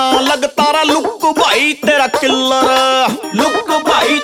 ना लग लुक भाई तेरा किलर। लुक भाई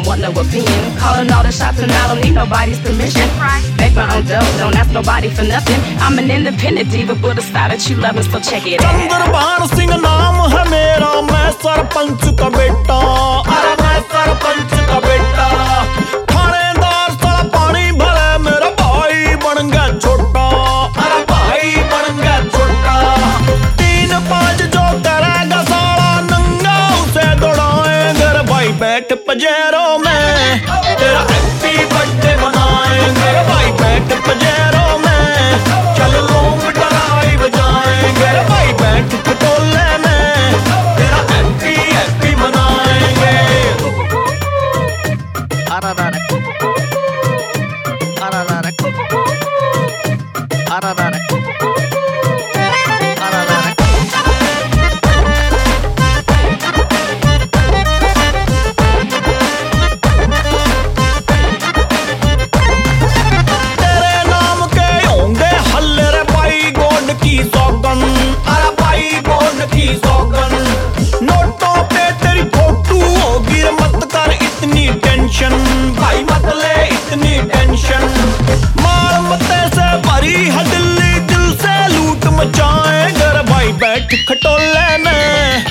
don't want no opinion. Calling all the shots and I don't need nobody's permission. Make my own dough, don't ask nobody for nothing. I'm an independent diva, but a style that you love so check it out. que payero me. सारी हदली दिल से लूट मचाए घर भाई बैठ खटोले में।